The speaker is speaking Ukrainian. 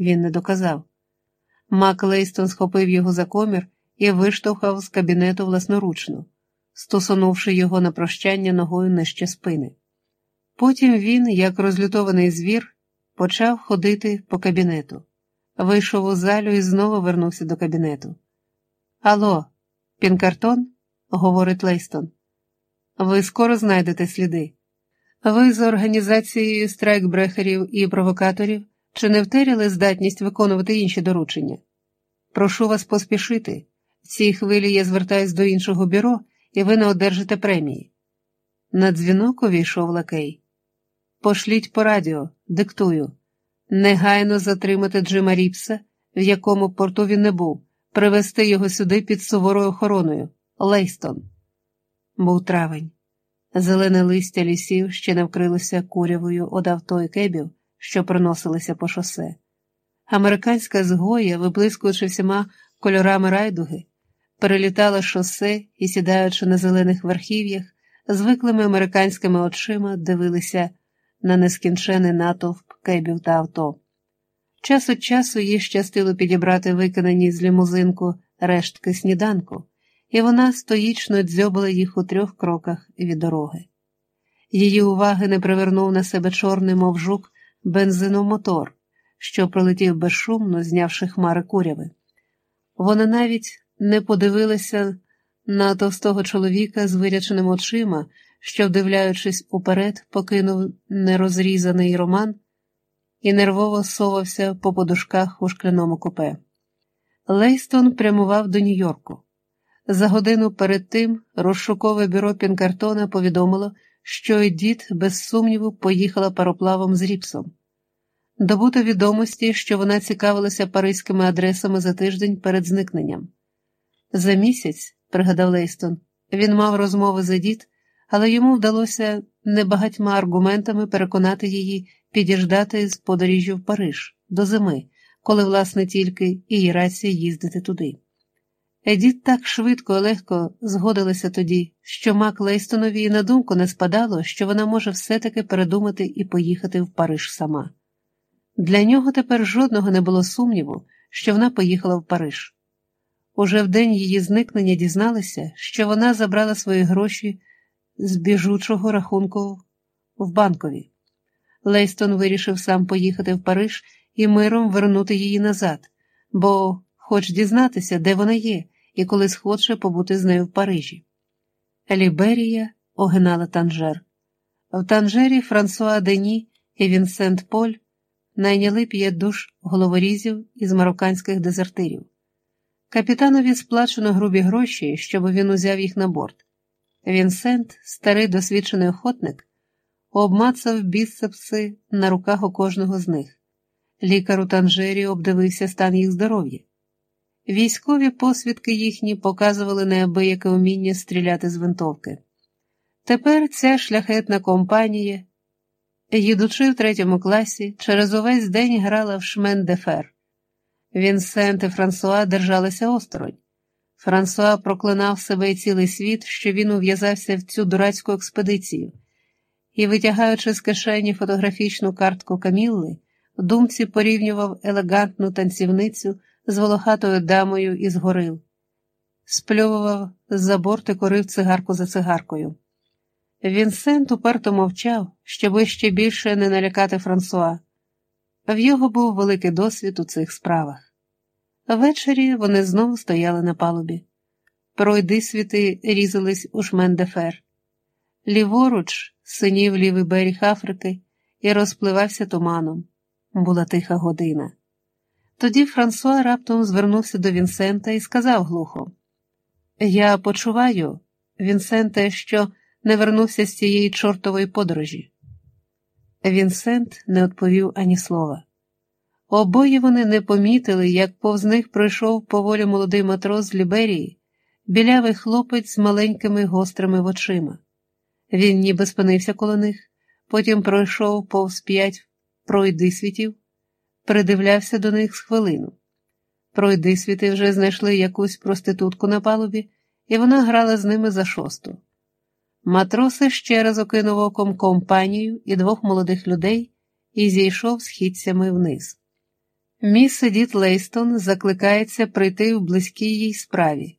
він не доказав. Мак Лейстон схопив його за комір і виштовхав з кабінету власноручно, стосунувши його на прощання ногою нижче спини. Потім він, як розлютований звір, почав ходити по кабінету, вийшов у залю і знову вернувся до кабінету. Ало, Пінкартон? говорить Лейстон. Ви скоро знайдете сліди. Ви з організацією страйкбрехерів і провокаторів чи не втеряли здатність виконувати інші доручення? Прошу вас поспішити. В цій хвилі я звертаюсь до іншого бюро, і ви не одержите премії. На дзвінок увійшов лакей. Пошліть по радіо, диктую. Негайно затримати Джима Ріпса, в якому порту він не був, привезти його сюди під суворою охороною. Лейстон. Був травень. Зелене листя лісів ще не вкрилося курявою од авто і кебів, що проносилися по шосе. Американська згоя, виблискуючи всіма кольорами райдуги, перелітала шосе і, сідаючи на зелених верхів'ях, звиклими американськими очима дивилися на нескінчений натовп кебів та авто. Час від часу їй щастило підібрати виконані з лімузинку рештки сніданку і вона стоїчно дзьобала їх у трьох кроках від дороги. Її уваги не привернув на себе чорний, мов жук, бензиномотор, що пролетів безшумно, знявши хмари куряви. Вона навіть не подивилася на товстого чоловіка з виряченим очима, що, вдивляючись уперед, покинув нерозрізаний роман і нервово совався по подушках у шкляному купе. Лейстон прямував до Нью-Йорку. За годину перед тим розшукове бюро Пінкертона повідомило, що Едіт, без сумніву, поїхала пароплавом з Ріпсом. Добуто відомості, що вона цікавилася паризькими адресами за тиждень перед зникненням. За місяць, пригадав Лейстон, він мав розмови з Едіт, але йому вдалося небагатьма аргументами переконати її підіждати з подорожжю в Париж до зими, коли, власне, тільки і рація їздити туди. Едіт так швидко і легко згодилася тоді, що Мак Лейстонові на думку не спадало, що вона може все-таки передумати і поїхати в Париж сама. Для нього тепер жодного не було сумніву, що вона поїхала в Париж. Уже в день її зникнення дізналися, що вона забрала свої гроші з біжучого рахунку в банкові. Лейстон вирішив сам поїхати в Париж і миром вернути її назад, або хоч дізнатися, де вона є, і коли схоче побути з нею в Парижі. Ліберія огинала Танжер. В Танжері Франсуа Дені і Вінсент Поль найняли п'ять душ головорізів із марокканських дезертирів. Капітанові сплачено грубі гроші, щоб він узяв їх на борт. Вінсент, старий досвідчений охотник, обмацав біцепси на руках у кожного з них. Лікар у Танжері обдивився стан їх здоров'я. Військові посвідки їхні показували неабияке уміння стріляти з винтовки. Тепер ця шляхетна компанія, їдучи в третьому класі, через увесь день грала в шмен де фер. Вінсент і Франсуа держалися осторонь. Франсуа проклинав себе і цілий світ, що він ув'язався в цю дурацьку експедицію, і, витягаючи з кишені фотографічну картку Камілли, в думці порівнював елегантну танцівницю з волохатою дамою із горил, спльовував з-за борти корив цигарку за цигаркою. Вінсент уперто мовчав, щоб ще більше не налякати Франсуа. В його був великий досвід у цих справах. Ввечері вони знову стояли на палубі. Пройди світи різались у шмендефер. Ліворуч синів лівий берег Африки і розпливався туманом. Була тиха година. Тоді Франсуа раптом звернувся до Вінсента і сказав глухо: Я почуваю, Вінсенте, що не вернувся з цієї чортової подорожі. Вінсент не відповів ані слова. Обоє вони не помітили, як повз них пройшов поволі молодий матрос з Ліберії, білявий хлопець з маленькими гострими очима. Він ніби спинився коло них, потім пройшов повз п'ять пройди світів придивлявся до них з хвилину. Пройди світи вже знайшли якусь проститутку на палубі, і вона грала з ними за шосту. Матроси ще раз окинув оком компанію і двох молодих людей і зійшов східцями вниз. Міс Едіт Лейстон закликається прийти в близькій їй справі.